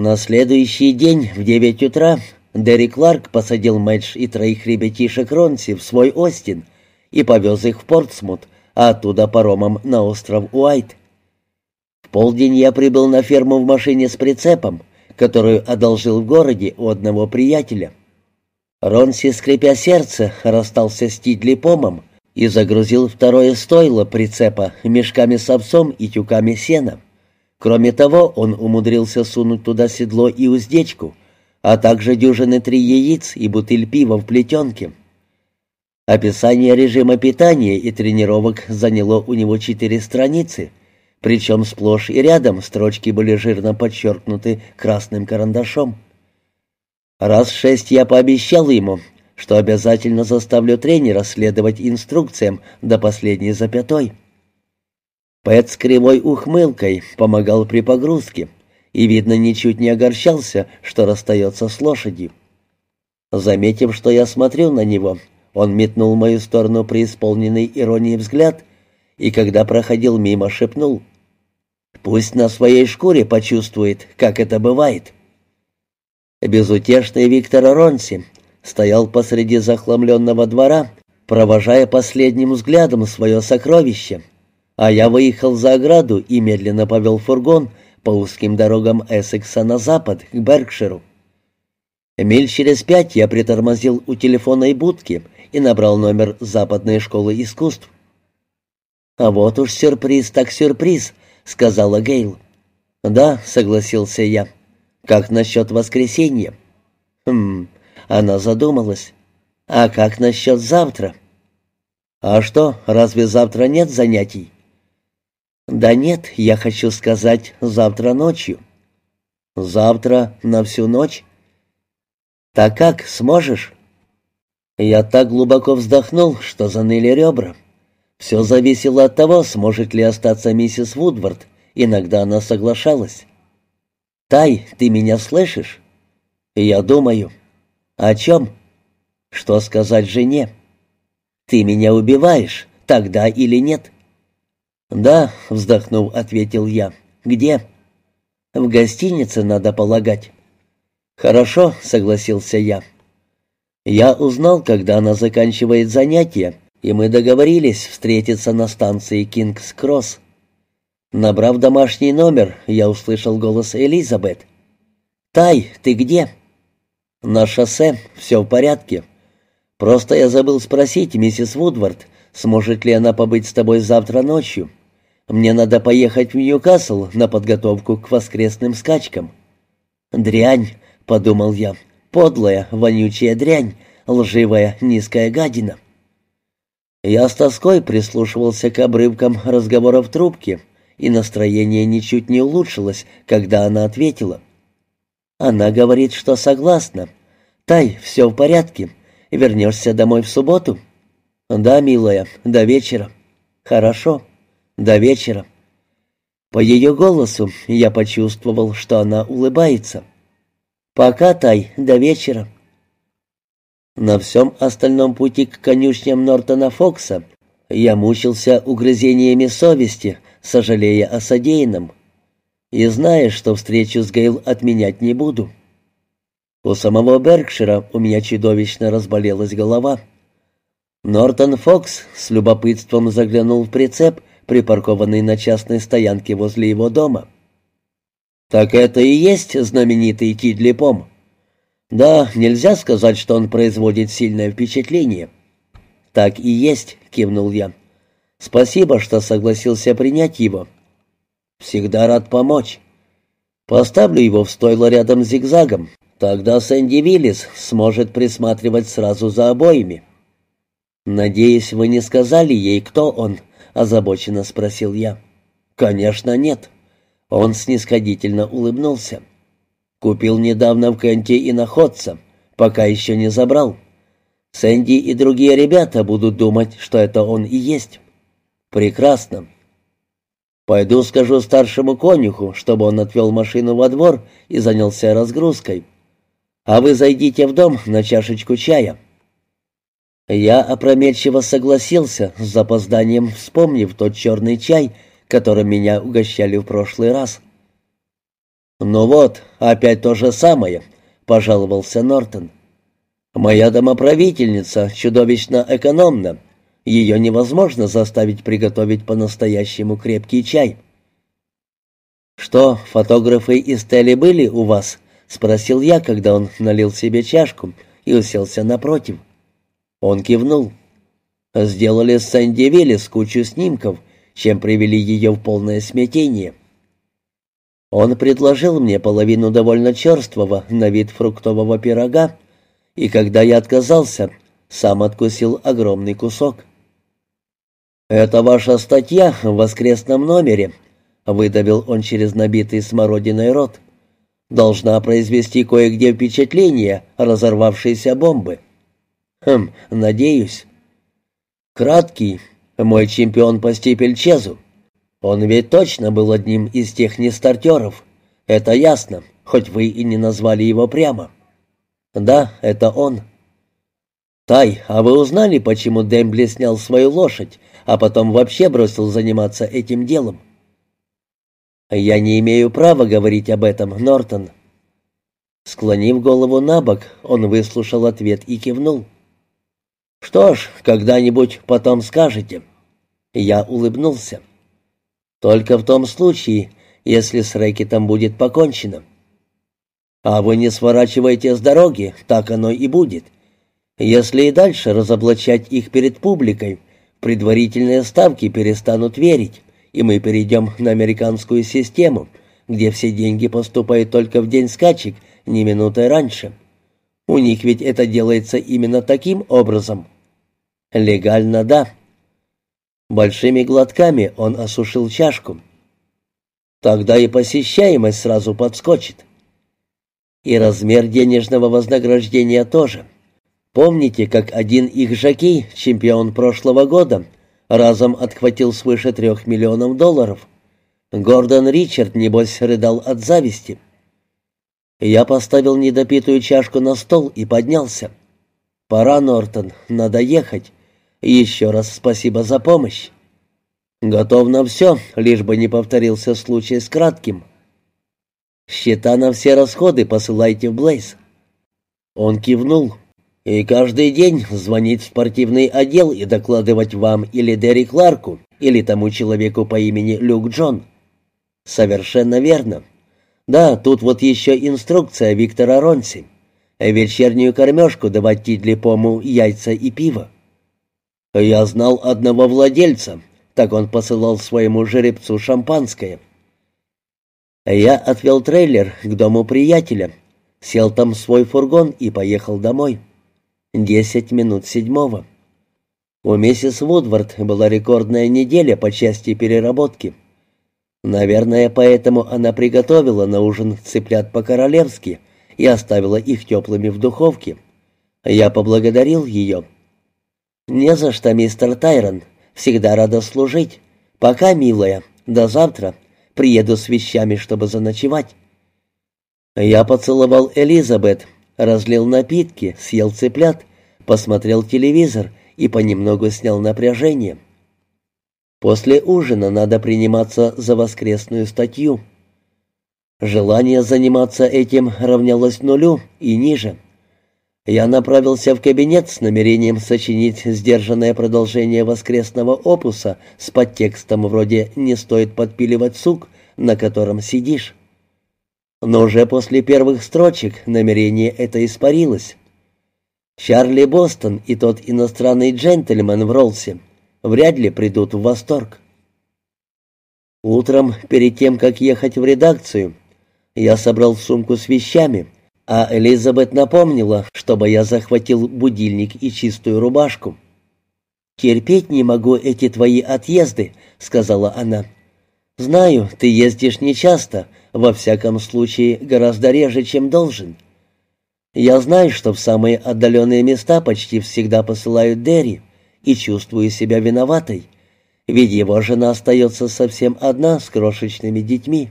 На следующий день в девять утра Дерри Кларк посадил Мэдж и троих ребятишек Ронси в свой Остин и повез их в Портсмут, а оттуда паромом на остров Уайт. В полдень я прибыл на ферму в машине с прицепом, которую одолжил в городе у одного приятеля. Ронси, скрипя сердце, расстался с Тидли помом и загрузил второе стойло прицепа мешками с овсом и тюками сена. Кроме того, он умудрился сунуть туда седло и уздечку, а также дюжины три яиц и бутыль пива в плетенке. Описание режима питания и тренировок заняло у него четыре страницы, причем сплошь и рядом строчки были жирно подчеркнуты красным карандашом. Раз шесть я пообещал ему, что обязательно заставлю тренера следовать инструкциям до последней запятой. Пэт с кривой ухмылкой помогал при погрузке и, видно, ничуть не огорчался, что расстается с лошадью. Заметив, что я смотрю на него, он метнул в мою сторону преисполненный иронии взгляд и, когда проходил мимо, шепнул. «Пусть на своей шкуре почувствует, как это бывает». Безутешный Виктор Ронси стоял посреди захламленного двора, провожая последним взглядом свое сокровище, а я выехал за ограду и медленно повел фургон по узким дорогам Эссекса на запад, к Беркширу. Миль через пять я притормозил у телефонной будки и набрал номер западной школы искусств. «А вот уж сюрприз так сюрприз», — сказала Гейл. «Да», — согласился я. «Как насчет воскресенья?» «Хм...» — она задумалась. «А как насчет завтра?» «А что, разве завтра нет занятий?» «Да нет, я хочу сказать, завтра ночью». «Завтра на всю ночь?» «Так как, сможешь?» Я так глубоко вздохнул, что заныли ребра. Все зависело от того, сможет ли остаться миссис Вудвард. Иногда она соглашалась. «Тай, ты меня слышишь?» «Я думаю». «О чем?» «Что сказать жене?» «Ты меня убиваешь, тогда или нет?» «Да», — вздохнув, ответил я. «Где?» «В гостинице, надо полагать». «Хорошо», — согласился я. Я узнал, когда она заканчивает занятия, и мы договорились встретиться на станции Кингс-Кросс. Набрав домашний номер, я услышал голос Элизабет. «Тай, ты где?» «На шоссе, все в порядке. Просто я забыл спросить миссис Вудвард, сможет ли она побыть с тобой завтра ночью. Мне надо поехать в Ньюкасл на подготовку к воскресным скачкам». «Дрянь», — подумал я, — «подлая, вонючая дрянь, лживая, низкая гадина». Я с тоской прислушивался к обрывкам разговоров трубки, и настроение ничуть не улучшилось, когда она ответила. Она говорит, что согласна. Тай, все в порядке. Вернешься домой в субботу? Да, милая, до вечера. Хорошо, до вечера. По ее голосу я почувствовал, что она улыбается. Пока, Тай, до вечера. На всем остальном пути к конюшням Нортона Фокса я мучился угрызениями совести, сожалея о содеянном, и зная, что встречу с Гейл отменять не буду. У самого Беркшира у меня чудовищно разболелась голова. Нортон Фокс с любопытством заглянул в прицеп, припаркованный на частной стоянке возле его дома. «Так это и есть знаменитый Тидли Пом?» «Да, нельзя сказать, что он производит сильное впечатление». «Так и есть», — кивнул я. Спасибо, что согласился принять его. Всегда рад помочь. Поставлю его в стойло рядом с зигзагом. Тогда Сэнди Виллис сможет присматривать сразу за обоими. «Надеюсь, вы не сказали ей, кто он?» — озабоченно спросил я. «Конечно, нет». Он снисходительно улыбнулся. «Купил недавно в Кенте и находца, пока еще не забрал. Сэнди и другие ребята будут думать, что это он и есть». «Прекрасно. Пойду скажу старшему конюху, чтобы он отвел машину во двор и занялся разгрузкой. А вы зайдите в дом на чашечку чая». Я опрометчиво согласился, с запозданием вспомнив тот черный чай, которым меня угощали в прошлый раз. «Ну вот, опять то же самое», — пожаловался Нортон. «Моя домоправительница чудовищно экономна. Ее невозможно заставить приготовить по-настоящему крепкий чай». «Что, фотографы из Телли были у вас?» — спросил я, когда он налил себе чашку и уселся напротив. Он кивнул. «Сделали с Сэнди Виллис кучу снимков, чем привели ее в полное смятение». Он предложил мне половину довольно черствого на вид фруктового пирога, и когда я отказался, сам откусил огромный кусок. «Это ваша статья в воскресном номере», — выдавил он через набитый смородиной рот. «Должна произвести кое-где впечатление разорвавшейся бомбы». «Хм, надеюсь». «Краткий, мой чемпион по стипельчезу. Он ведь точно был одним из тех нестартеров. Это ясно, хоть вы и не назвали его прямо». «Да, это он». «Тай, а вы узнали, почему Дембли снял свою лошадь, а потом вообще бросил заниматься этим делом?» «Я не имею права говорить об этом, Нортон». Склонив голову на бок, он выслушал ответ и кивнул. «Что ж, когда-нибудь потом скажете». Я улыбнулся. «Только в том случае, если с рэкетом будет покончено». «А вы не сворачиваете с дороги, так оно и будет. Если и дальше разоблачать их перед публикой, предварительные ставки перестанут верить, и мы перейдем на американскую систему, где все деньги поступают только в день скачек, не минутой раньше. У них ведь это делается именно таким образом. Легально, да. Большими глотками он осушил чашку. Тогда и посещаемость сразу подскочит. И размер денежного вознаграждения тоже. — Помните, как один их жокей, чемпион прошлого года, разом отхватил свыше трех миллионов долларов? Гордон Ричард, небось, рыдал от зависти. Я поставил недопитую чашку на стол и поднялся. «Пора, Нортон, надо ехать. Еще раз спасибо за помощь. Готов на все, лишь бы не повторился случай с кратким. Счета на все расходы посылайте в Блейз». Он кивнул, и каждый день звонить в спортивный отдел и докладывать вам или Дерри Кларку, или тому человеку по имени Люк Джон. Совершенно верно. Да, тут вот еще инструкция Виктора Ронси. Вечернюю кормежку давать Тидлипому яйца и пиво. Я знал одного владельца, так он посылал своему жеребцу шампанское. Я отвел трейлер к дому приятеля, сел там в свой фургон и поехал домой. Десять минут седьмого. У миссис Вудвард была рекордная неделя по части переработки. Наверное, поэтому она приготовила на ужин цыплят по-королевски и оставила их теплыми в духовке. Я поблагодарил ее. «Не за что, мистер Тайрон. Всегда рада служить. Пока, милая. До завтра. Приеду с вещами, чтобы заночевать». Я поцеловал Элизабет, разлил напитки, съел цыплят, посмотрел телевизор и понемногу снял напряжение. После ужина надо приниматься за воскресную статью. Желание заниматься этим равнялось нулю и ниже. Я направился в кабинет с намерением сочинить сдержанное продолжение воскресного опуса с подтекстом вроде «не стоит подпиливать сук, на котором сидишь». Но уже после первых строчек намерение это испарилось. Чарли Бостон и тот иностранный джентльмен в Ролсе вряд ли придут в восторг. Утром, перед тем, как ехать в редакцию, я собрал сумку с вещами, а Элизабет напомнила, чтобы я захватил будильник и чистую рубашку. «Терпеть не могу эти твои отъезды», — сказала она. «Знаю, ты ездишь нечасто, во всяком случае, гораздо реже, чем должен. Я знаю, что в самые отдаленные места почти всегда посылают Дерри, и чувствую себя виноватой, ведь его жена остается совсем одна с крошечными детьми.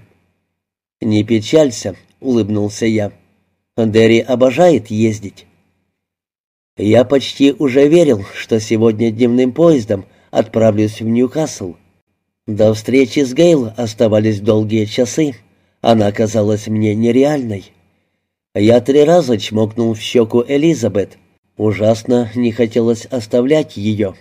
«Не печалься», — улыбнулся я. «Дерри обожает ездить». Я почти уже верил, что сегодня дневным поездом отправлюсь в Ньюкасл. До встречи с Гейл оставались долгие часы Она казалась мне нереальной. Я три раза чмокнул в щеку Элизабет. Ужасно не хотелось оставлять ее.